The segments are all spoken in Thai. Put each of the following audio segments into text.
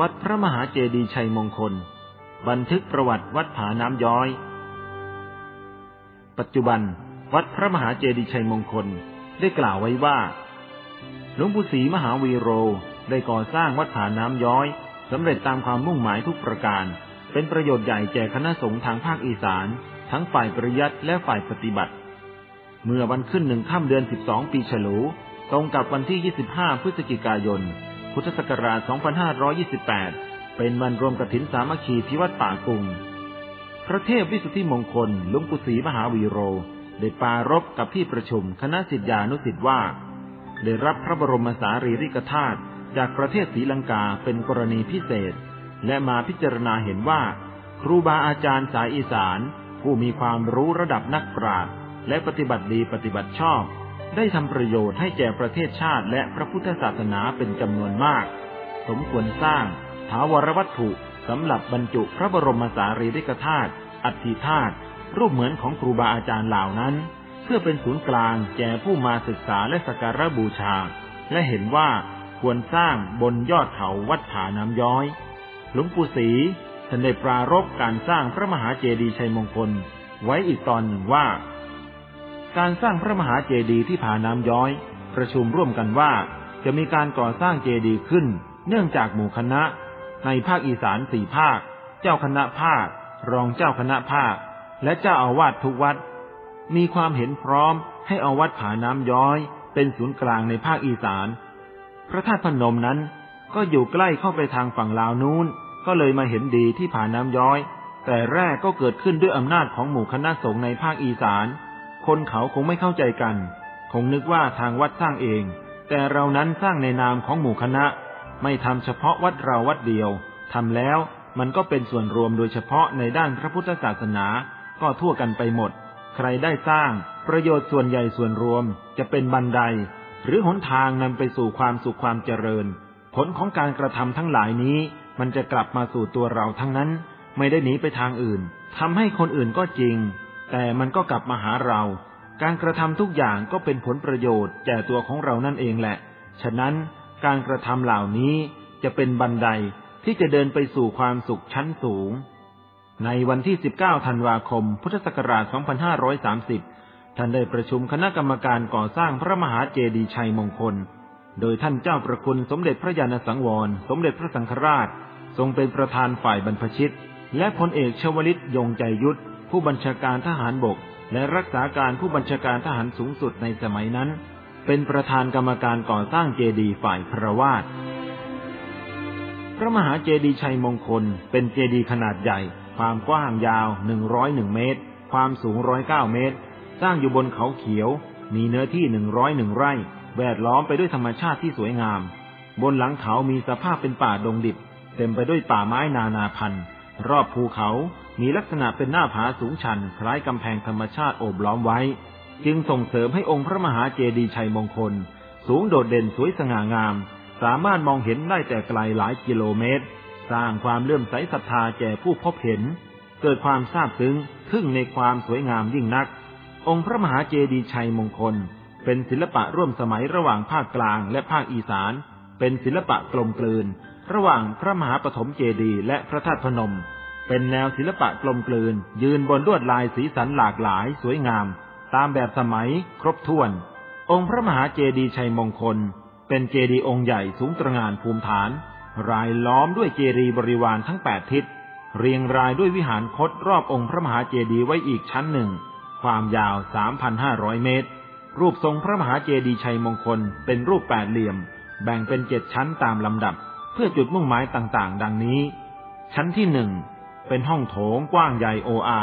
วัดพระมหาเจดีย์ชัยมงคล บันทึกประวัติวัดผาน้ำย้อย ปัจจุบัน วัดพระมหาเจดีย์ชัยมงคลได้กล่าวไว้ว่าหลวงปู่ศรีมหาวีโรได้ก่อสร้างวัดผาน้ำย้อยสำเร็จตามความมุ่งหมายทุกประการ เป็นประโยชน์ใหญ่แก่คณะสงฆ์ทางภาคอีสาน ทั้งฝ่ายปริยัติและฝ่ายปฏิบัติ เมื่อวันขึ้นหนึ่งค่ำเดือน 12 ปีฉลู ตรงกับวันที่ 25 พฤศจิกายน พุทธศักราช 2528 เป็นวันรวมกฐินสามัคคีที่วัดป่ากุง พระเทพวิสุทธิมงคลลวงปู่ศรีมหาวีโร ได้ปารบกับที่ประชุมคณะสิทธิานุสิทธิ์ว่า ได้รับพระบรมสารีริกธาตุจากประเทศศรีลังกาเป็นกรณีพิเศษ และมาพิจารณาเห็นว่า ครูบาอาจารย์สายอีสาน ผู้มีความรู้ระดับนักปราชญ์และปฏิบัติดีปฏิบัติชอบ ได้ทำประโยชน์ให้แก่ประเทศชาติและพระพุทธศาสนาเป็นจำนวนมาก สมควรสร้างถาวรวัตถุสำหรับบรรจุพระบรมสารีริกธาตุอัฐิธาตุรูปเหมือนของครูบาอาจารย์เหล่านั้น เพื่อเป็นศูนย์กลางแก่ผู้มาศึกษาและสักการะบูชา และเห็นว่าควรสร้างบนยอดเขาวัดผาน้ำย้อย หลวงปู่ศรีท่านได้ปรารบการสร้างพระมหาเจดีย์ชัยมงคล ไว้อีกตอนหนึ่งว่า การสร้างพระมหาเจดีย์ที่ผาน้ำย้อย ประชุมร่วมกันว่า จะมีการก่อสร้างเจดีย์ขึ้น เนื่องจากหมู่คณะ ในภาคอีสานสี่ภาค เจ้าคณะภาค รองเจ้าคณะภาค และเจ้าอาวาสทุกวัด มีความเห็นพร้อมให้เอาวัดผาน้ำย้อย เป็นศูนย์กลางในภาคอีสาน พระธาตุพนมนั้นก็อยู่ใกล้เข้าไปทางฝั่งลาวนู้น ก็เลยมาเห็นดีที่ผาน้ำย้อย แต่แรกก็เกิดขึ้นด้วยอำนาจของหมู่คณะสงฆ์ในภาคอีสาน คนเขาคงไม่เข้าใจกัน คงนึกว่าทางวัดสร้างเอง แต่เรานั้นสร้างในนามของหมู่คณะ ไม่ทำเฉพาะวัดเราวัดเดียวทำแล้วมันก็เป็นส่วนรวมโดยเฉพาะในด้านพระพุทธศาสนา ก็ทั่วกันไปหมด ใครได้สร้าง ประโยชน์ส่วนใหญ่ส่วนรวมจะเป็นบันได หรือหนทางนำไปสู่ความสุขความเจริญ ผลของการกระทำทั้งหลายนี้ มันจะกลับมาสู่ตัวเราทั้งนั้น ไม่ได้หนีไปทางอื่นทำให้คนอื่นก็จริง แต่มันก็กลับมาหาเรา การกระทำทุกอย่างก็เป็นผลประโยชน์แก่ตัวของเรานั่นเองแหละ ฉะนั้นการกระทำเหล่านี้จะเป็นบันไดที่จะเดินไปสู่ความสุขชั้นสูง ในวันที่ 19 ธันวาคม พุทธศักราช 2530 ท่านได้ประชุมคณะกรรมการก่อสร้างพระมหาเจดีย์ชัยมงคล โดยท่านเจ้าประคุณสมเด็จพระยาณสังวร สมเด็จพระสังฆราช ทรงเป็นประธานฝ่ายบรรพชิต และพลเอกชวลิตยงใจยุทธ ผู้บัญชาการทหารบก และรักษาการผู้บัญชาการทหารสูงสุดในสมัยนั้น เป็นประธานกรรมการก่อสร้างเจดีย์ฝ่ายพระวาสพระมหาเจดีย์ชัยมงคล เป็นเจดีย์ขนาดใหญ่ ความกว้างยาว 101 เมตร ความสูง 109 เมตร สร้างอยู่บนเขาเขียว มีเนื้อที่หนึ่งร้อยหนึ่งไร่ แวดล้อมไปด้วยธรรมชาติที่สวยงาม บนหลังเขามีสภาพเป็นป่าดงดิบ เต็มไปด้วยป่าไม้นานาพันธุ์ รอบภูเขา มีลักษณะเป็นหน้าผาสูงชัน คล้ายกำแพงธรรมชาติโอบล้อมไว้ จึงส่งเสริมให้องค์พระมหาเจดีย์ชัยมงคล สูงโดดเด่นสวยสง่างาม สามารถมองเห็นได้แต่ไกลหลายกิโลเมตร สร้างความเลื่อมใสศรัทธาแก่ผู้พบเห็น เกิดความซาบซึ้งทึ่งในความสวยงามยิ่งนัก องค์พระมหาเจดีย์ชัยมงคล เป็นศิลปะร่วมสมัยระหว่างภาคกลางและภาคอีสาน เป็นศิลปะกลมกลืน ระหว่างพระมหาปฐมเจดีย์และพระธาตุพนม เป็นแนวศิลปะกลมกลืน ยืนบนลวดลายสีสันหลากหลายสวยงาม ตามแบบสมัยครบถ้วน องค์พระมหาเจดีย์ชัยมงคล เป็นเจดีย์องค์ใหญ่สูงตระงานภูมิฐาน รายล้อมด้วยเจดีย์บริวารทั้งแปดทิศเรียงรายด้วยวิหารคดรอบองค์พระมหาเจดีย์ไว้อีกชั้นหนึ่ง ความยาว 3,500 เมตร รูปทรงพระมหาเจดีย์ชัยมงคล เป็นรูปแปดเหลี่ยม แบ่งเป็นเจ็ดชั้นตามลำดับ เพื่อจุดมุ่งหมายต่างๆ ดังนี้ ชั้นที่หนึ่ง เป็นห้องโถงกว้างใหญ่โออา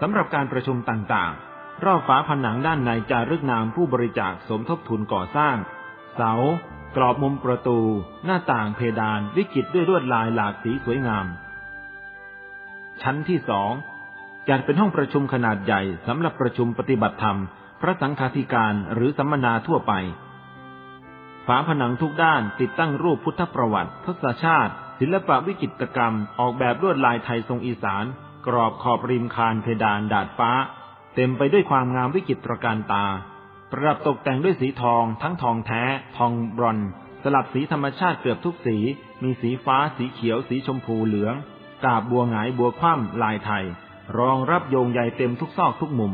สำหรับการประชุมต่างๆ รอบฝาผนังด้านในจารึกนามผู้บริจาคสมทบทุนก่อสร้าง เสา กรอบมุมประตู หน้าต่างเพดานวิกิตด้วยลวดลายหลากสีสวยงาม ชั้นที่สองจัดเป็นห้องประชุมขนาดใหญ่สำหรับประชุมปฏิบัติธรรม พระสังฆาธิการหรือสัมมนาทั่วไป ฝาผนังทุกด้านติดตั้งรูปพุทธประวัติทศชาติ ศิลปะวิจิตรกรรม ออกแบบลวดลายไทยทรงอีสาน กรอบขอบริมคานเพดานดาดฟ้า เต็มไปด้วยความงามวิจิตรการตา ประดับตกแต่งด้วยสีทอง ทั้งทองแท้ ทองบรอนสลับสีธรรมชาติเกือบทุกสี มีสีฟ้า สีเขียว สีชมพูเหลือง กาบบัวหงายบัวคว่ำลายไทย รองรับโยงใหญ่เต็มทุกซอกทุกมุม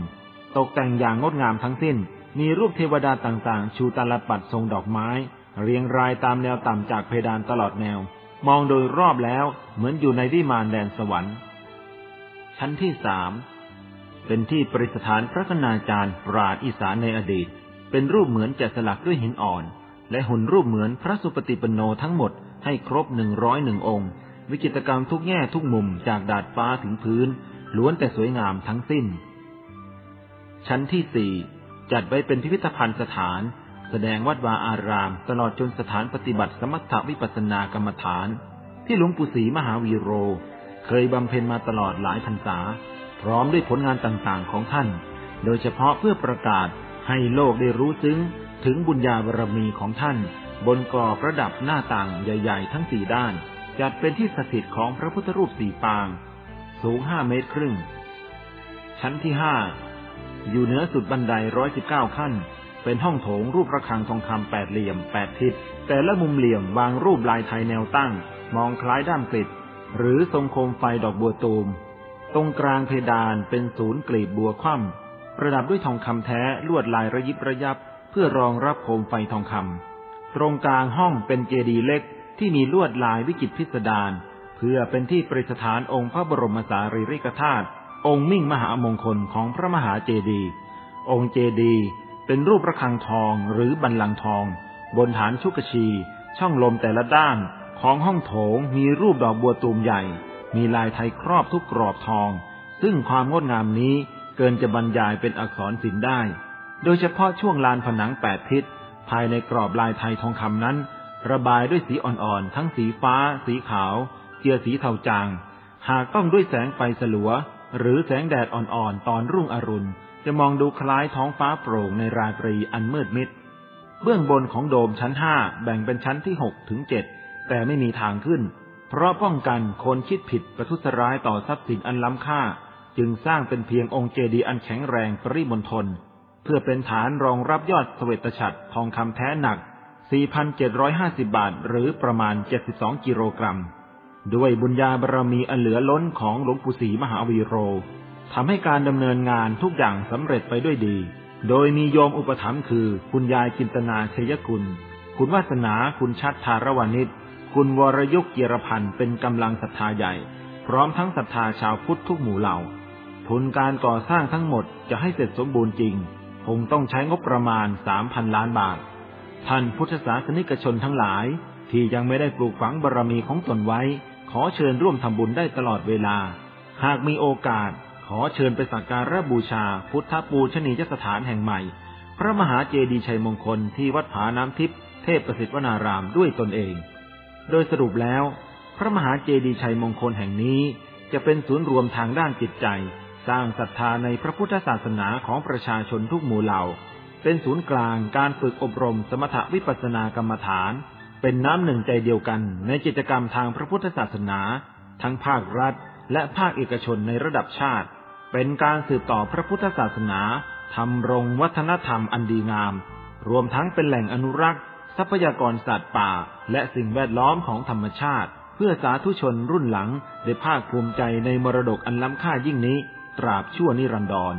ตกแต่งอย่างงดงามทั้งสิ้น มีรูปเทวดาต่างๆ ชูตาลปัดทรงดอกไม้ เรียงรายตามแนวต่ำจากเพดานตลอดแนว มองโดยรอบแล้วเหมือนอยู่ในวิมานแดนสวรรค์ ชั้นที่สามเป็นที่ประดิษฐานพระคณาจารย์ปราดอีสานในอดีต เป็นรูปเหมือนแกะสลักด้วยหินอ่อน และหุ่นรูปเหมือนพระสุปฏิปันโนทั้งหมดให้ครบหนึ่งร้อยหนึ่งองค์ วิจิตรกรรมทุกแง่ทุกมุมจากดาดฟ้าถึงพื้น ล้วนแต่สวยงามทั้งสิ้น ชั้นที่สี่จัดไว้เป็นพิพิธภัณฑ์สถาน แสดงวัดวาอาราม ตลอดจนสถานปฏิบัติสมถวิปัสสนากรรมฐาน ที่หลวงปู่ศรีมหาวีโร เคยบำเพ็ญมาตลอดหลายพรรษา พร้อมด้วยผลงานต่างๆของท่าน โดยเฉพาะเพื่อประกาศให้โลกได้รู้ซึ้งถึงบุญญาบารมีของท่าน บนกรอบประดับหน้าต่างใหญ่ๆ ทั้งสี่ด้าน จัดเป็นที่สถิตของพระพุทธรูปสี่ปาง สูงห้าเมตรครึ่ง ชั้นที่ห้าอยู่เหนือสุดบันไดร้อยสิบเก้าขั้น เป็นห้องโถงรูประฆังทองคำแปดเหลี่ยมแปดทิศแต่ละมุมเหลี่ยมวางรูปลายไทยแนวตั้ง มองคล้ายด้ามกลิดหรือทรงโคมไฟดอกบัวตูม ตรงกลางเพดานเป็นศูนย์กลีบบัวคว่ำประดับด้วยทองคำแท้ลวดลายระยิบระยับ เพื่อรองรับโคมไฟทองคำตรงกลางห้องเป็นเจดีย์เล็กที่มีลวดลายวิจิตพิสดารเพื่อเป็นที่ประดิษฐานองค์พระบรมสารีริกธาตุองค์มิ่งมหามงคลของพระมหาเจดีย์องค์เจดีย์ เป็นรูประฆังทองหรือบันลังทอง บนฐานชุกชี ช่องลมแต่ละด้านของห้องโถงมีรูปดอกบัวตูมใหญ่ มีลายไทยครอบทุกกรอบทอง ซึ่งความงดงามนี้เกินจะบรรยายเป็นอักษรศิลป์ได้ โดยเฉพาะช่วงลานผนังแปดทิศ ภายในกรอบลายไทยทองคำนั้น ระบายด้วยสีอ่อนๆ ทั้งสีฟ้า สีขาว เจียสีเทาจาง หากต้องด้วยแสงไฟสลัว หรือแสงแดดอ่อนๆ ตอนรุ่งอรุณ จะมองดูคล้ายท้องฟ้าโปร่งในราตรีอันมืดมิด เบื้องบนของโดมชั้นห้าแบ่งเป็นชั้นที่หกถึงเจ็ดแต่ไม่มีทางขึ้น เพราะป้องกันคนคิดผิดประทุษร้ายต่อทรัพย์สินอันล้ำค่า จึงสร้างเป็นเพียงองค์เจดีย์อันแข็งแรงปริมณฑลเพื่อเป็นฐานรองรับยอดสเวตฉัตรทองคำแท้หนัก 4,750 บาท หรือประมาณ 72 กิโลกรัม ด้วยบุญญาบารมีอันเหลือล้นของหลวงปู่ศรีมหาวีโร ทำให้การดำเนินงานทุกอย่างสำเร็จไปด้วยดี โดยมีโยมอุปถัมภ์คือ คุณยายจินตนาชยกุล คุณวาสนาคุณชัดทารวานิชคุณวรยุกเกียรพันธ์เป็นกำลังศรัทธาใหญ่ พร้อมทั้งศรัทธาชาวพุทธทุกหมู่เหล่า ทุนการก่อสร้างทั้งหมดจะให้เสร็จสมบูรณ์จริง คงต้องใช้งบประมาณสามพันล้านบาท ท่านพุทธศาสนิกชนทั้งหลาย ที่ยังไม่ได้ปลูกฝังบารรมีของตนไว้ ขอเชิญร่วมทำบุญได้ตลอดเวลา หากมีโอกาส ขอเชิญไปสักการะบูชา พุทธปูชนียสถานแห่งใหม่ พระมหาเจดีย์ชัยมงคลที่วัดผาน้ำทิพย์เทพประสิทธิวนารามด้วยตนเอง โดยสรุปแล้ว พระมหาเจดีย์ชัยมงคลแห่งนี้ จะเป็นศูนย์รวมทางด้านจิตใจ สร้างศรัทธาในพระพุทธศาสนาของประชาชนทุกหมู่เหล่า เป็นศูนย์กลางการฝึกอบรมสมถวิปัสสนากรรมฐาน เป็นน้ำหนึ่งใจเดียวกันในกิจกรรมทางพระพุทธศาสนา ทั้งภาครัฐ และภาคเอกชนในระดับชาติ เป็นการสืบต่อพระพุทธศาสนาทำรงวัฒนธรรมอันดีงาม รวมทั้งเป็นแหล่งอนุรักษ์ ทรัพยากรสัตว์ป่า และสิ่งแวดล้อมของธรรมชาติ เพื่อสาธุชนรุ่นหลัง ได้ภาคภูมิใจในมรดกอันล้ำค่ายิ่งนี้ ตราบชั่วนิรันดร